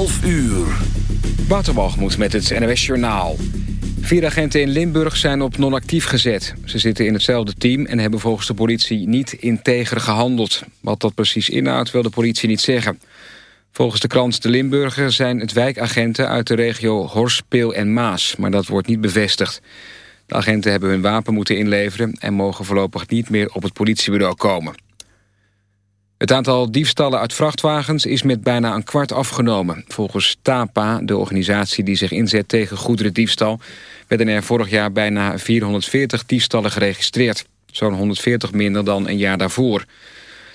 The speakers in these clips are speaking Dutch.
11 uur. Waterbalgemoed met het NOS Journaal. Vier agenten in Limburg zijn op non-actief gezet. Ze zitten in hetzelfde team en hebben volgens de politie niet integer gehandeld. Wat dat precies inhoudt wil de politie niet zeggen. Volgens de krant De Limburger zijn het wijkagenten uit de regio Horspeel en Maas. Maar dat wordt niet bevestigd. De agenten hebben hun wapen moeten inleveren... en mogen voorlopig niet meer op het politiebureau komen. Het aantal diefstallen uit vrachtwagens is met bijna een kwart afgenomen. Volgens TAPA, de organisatie die zich inzet tegen goederendiefstal... werden er vorig jaar bijna 440 diefstallen geregistreerd. Zo'n 140 minder dan een jaar daarvoor.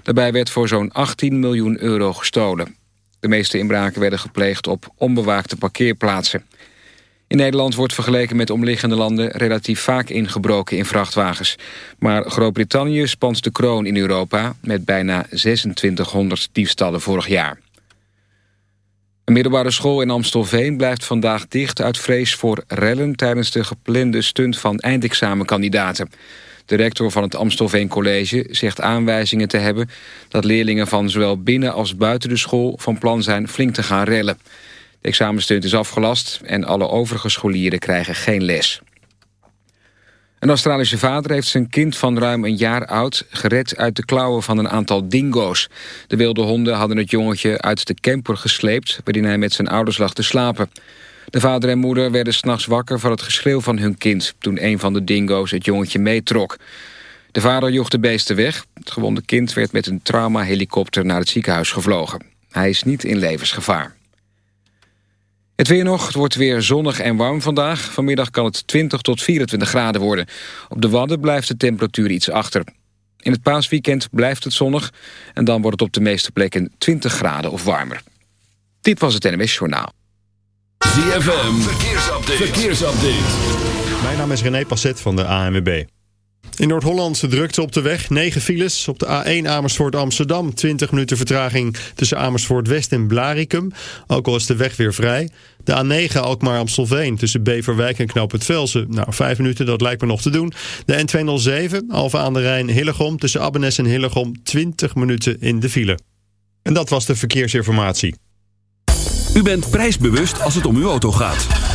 Daarbij werd voor zo'n 18 miljoen euro gestolen. De meeste inbraken werden gepleegd op onbewaakte parkeerplaatsen. In Nederland wordt vergeleken met omliggende landen relatief vaak ingebroken in vrachtwagens. Maar Groot-Brittannië spant de kroon in Europa met bijna 2600 diefstallen vorig jaar. Een middelbare school in Amstelveen blijft vandaag dicht uit vrees voor rellen tijdens de geplande stunt van eindexamenkandidaten. De rector van het Amstelveen College zegt aanwijzingen te hebben dat leerlingen van zowel binnen als buiten de school van plan zijn flink te gaan rellen. De examenstunt is afgelast en alle overige scholieren krijgen geen les. Een Australische vader heeft zijn kind van ruim een jaar oud... gered uit de klauwen van een aantal dingo's. De wilde honden hadden het jongetje uit de camper gesleept... waarin hij met zijn ouders lag te slapen. De vader en moeder werden s'nachts wakker van het geschreeuw van hun kind... toen een van de dingo's het jongetje meetrok. De vader joeg de beesten weg. Het gewonde kind werd met een traumahelikopter naar het ziekenhuis gevlogen. Hij is niet in levensgevaar. Het weer nog, het wordt weer zonnig en warm vandaag. Vanmiddag kan het 20 tot 24 graden worden. Op de Wadden blijft de temperatuur iets achter. In het paasweekend blijft het zonnig... en dan wordt het op de meeste plekken 20 graden of warmer. Dit was het NMS Journaal. ZFM, verkeersupdate. verkeersupdate. Mijn naam is René Passet van de ANWB. In Noord-Holland drukte op de weg. 9 files. Op de A1 Amersfoort-Amsterdam. 20 minuten vertraging tussen Amersfoort-West en Blarikum. Ook al is de weg weer vrij. De A9 Alkmaar-Amstelveen tussen Beverwijk en Knoop het Velsen. Nou, 5 minuten, dat lijkt me nog te doen. De N207 Alfa aan de Rijn-Hillegom tussen Abbenes en Hillegom. 20 minuten in de file. En dat was de verkeersinformatie. U bent prijsbewust als het om uw auto gaat.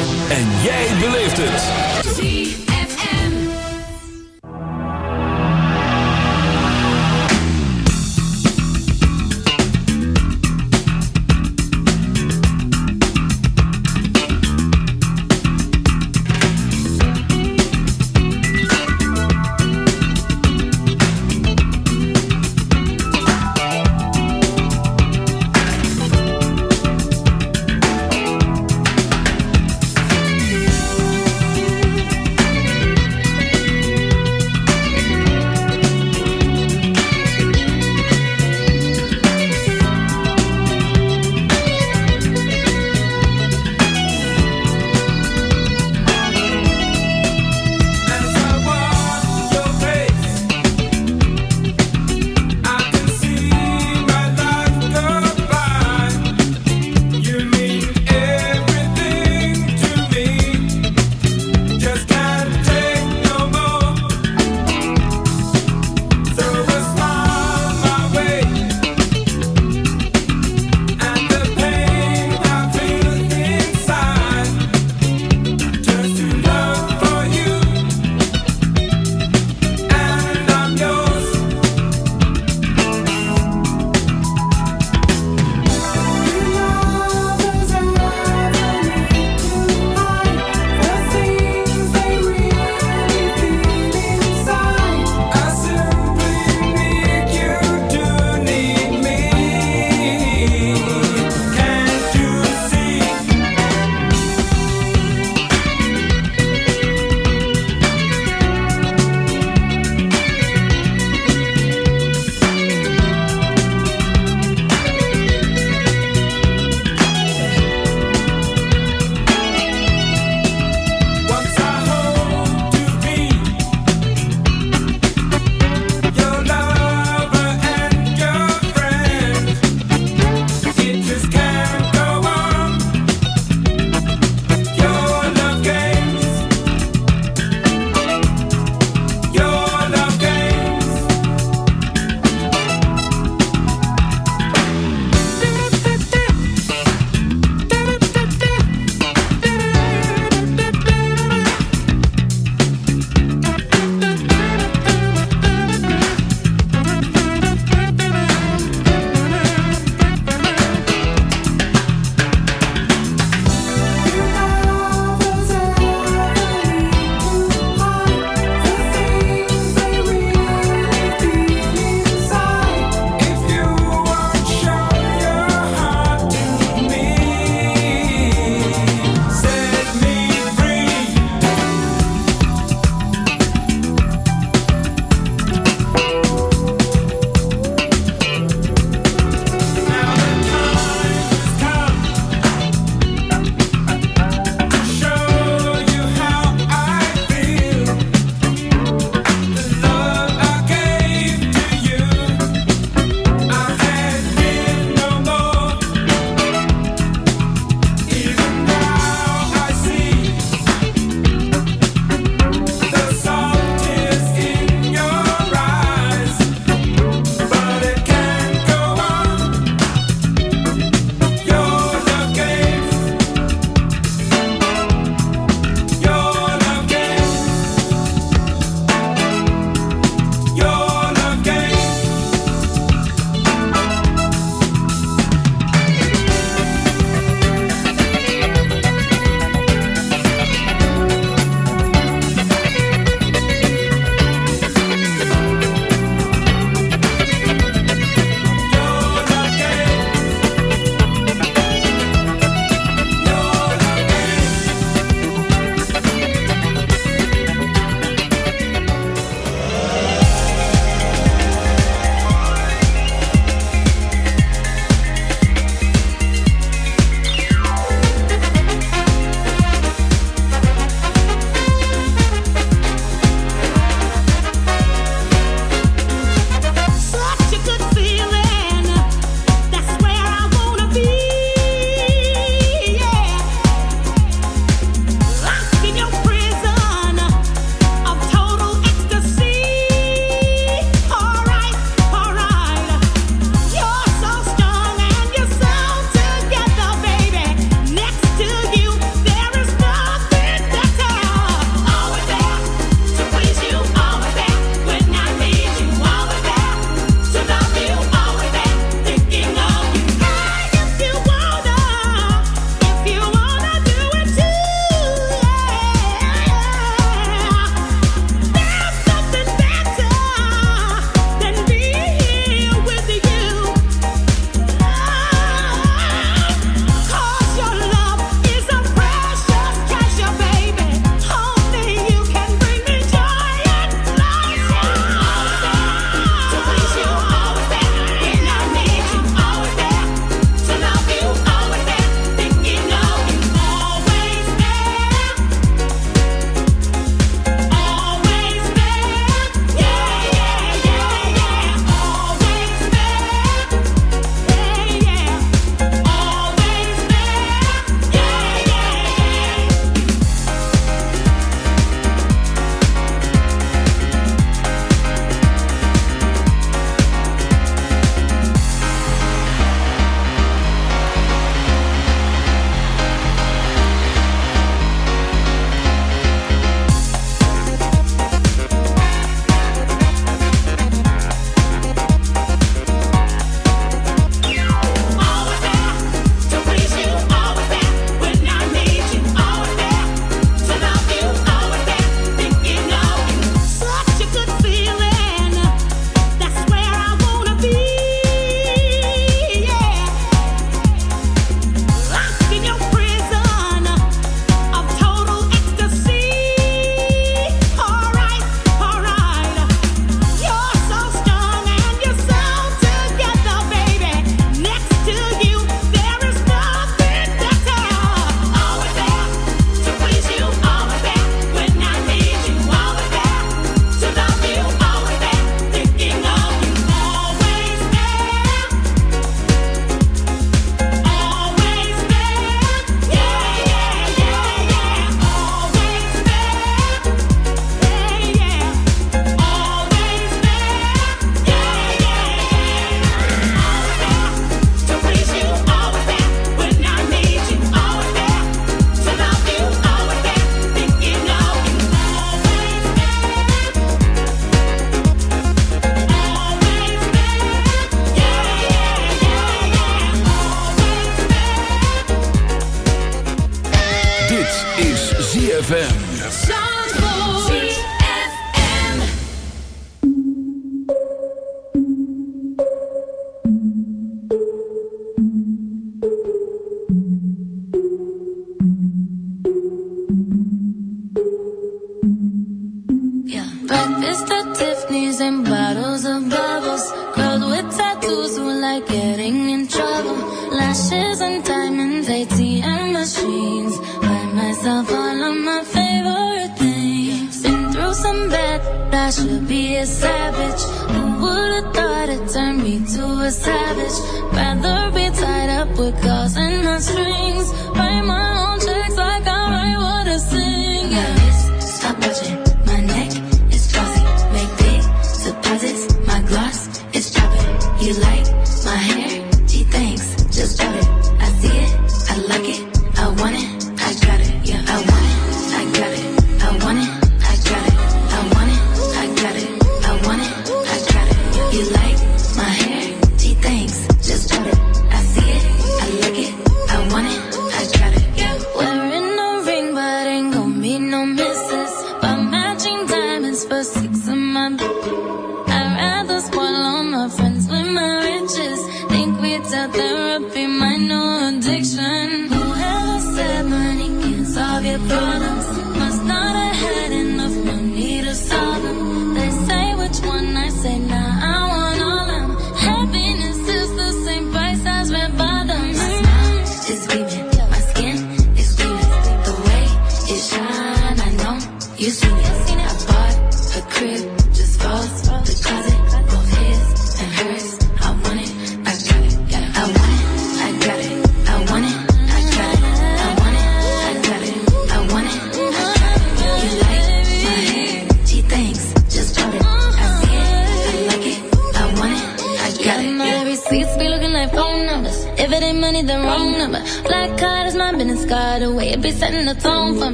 to a savage. Rather be tied up with claws and not strings by my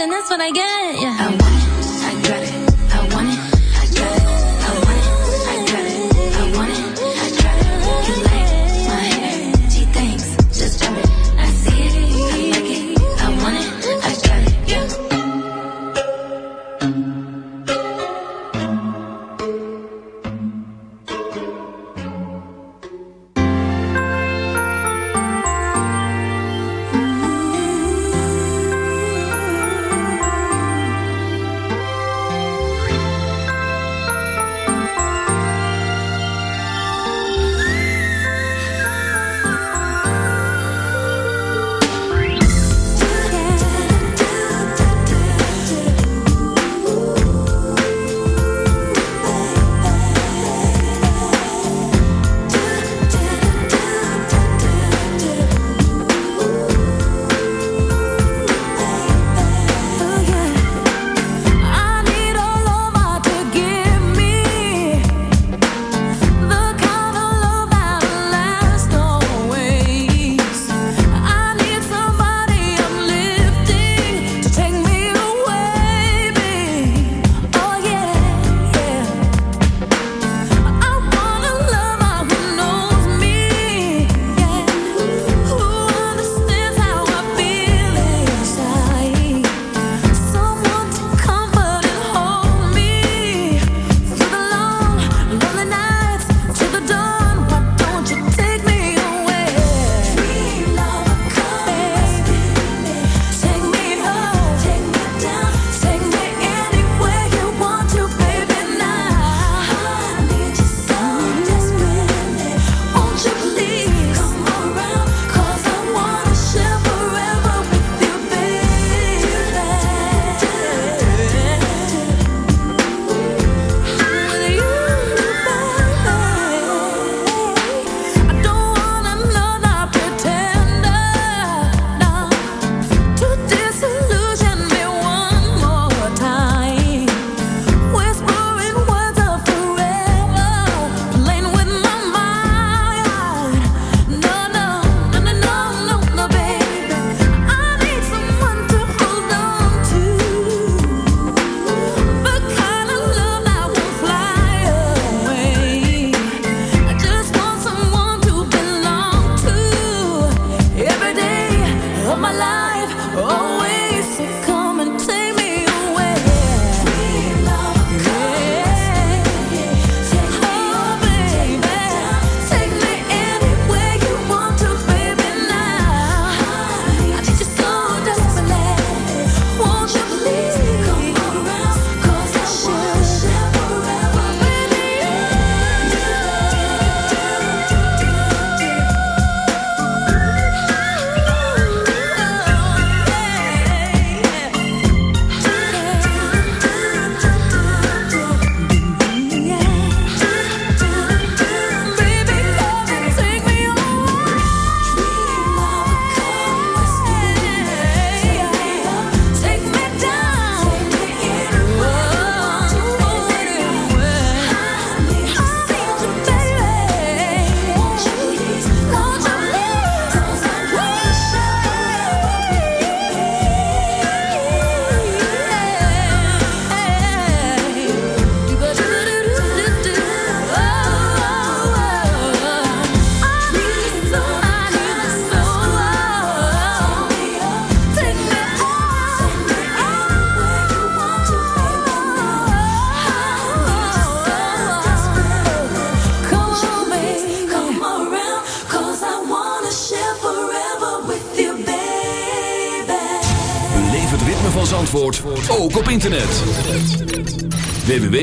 and that's what I get. Yeah.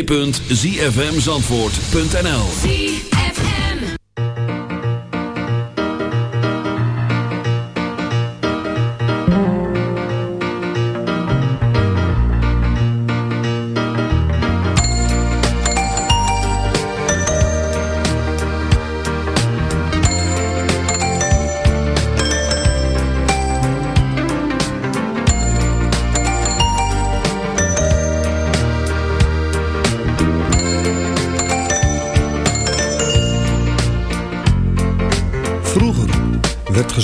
www.zfmzandvoort.nl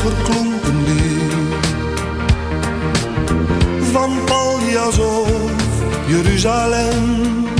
Steiger klonk een lied. Van Paljas of Jeruzalem.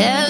Yeah.